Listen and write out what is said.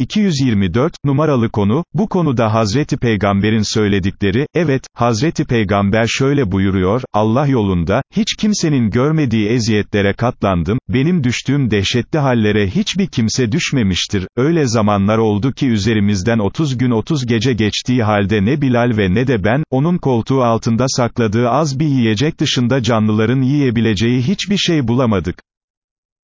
224, numaralı konu, bu konuda Hazreti Peygamber'in söyledikleri, evet, Hazreti Peygamber şöyle buyuruyor, Allah yolunda, hiç kimsenin görmediği eziyetlere katlandım, benim düştüğüm dehşetli hallere hiçbir kimse düşmemiştir, öyle zamanlar oldu ki üzerimizden 30 gün 30 gece geçtiği halde ne Bilal ve ne de ben, onun koltuğu altında sakladığı az bir yiyecek dışında canlıların yiyebileceği hiçbir şey bulamadık.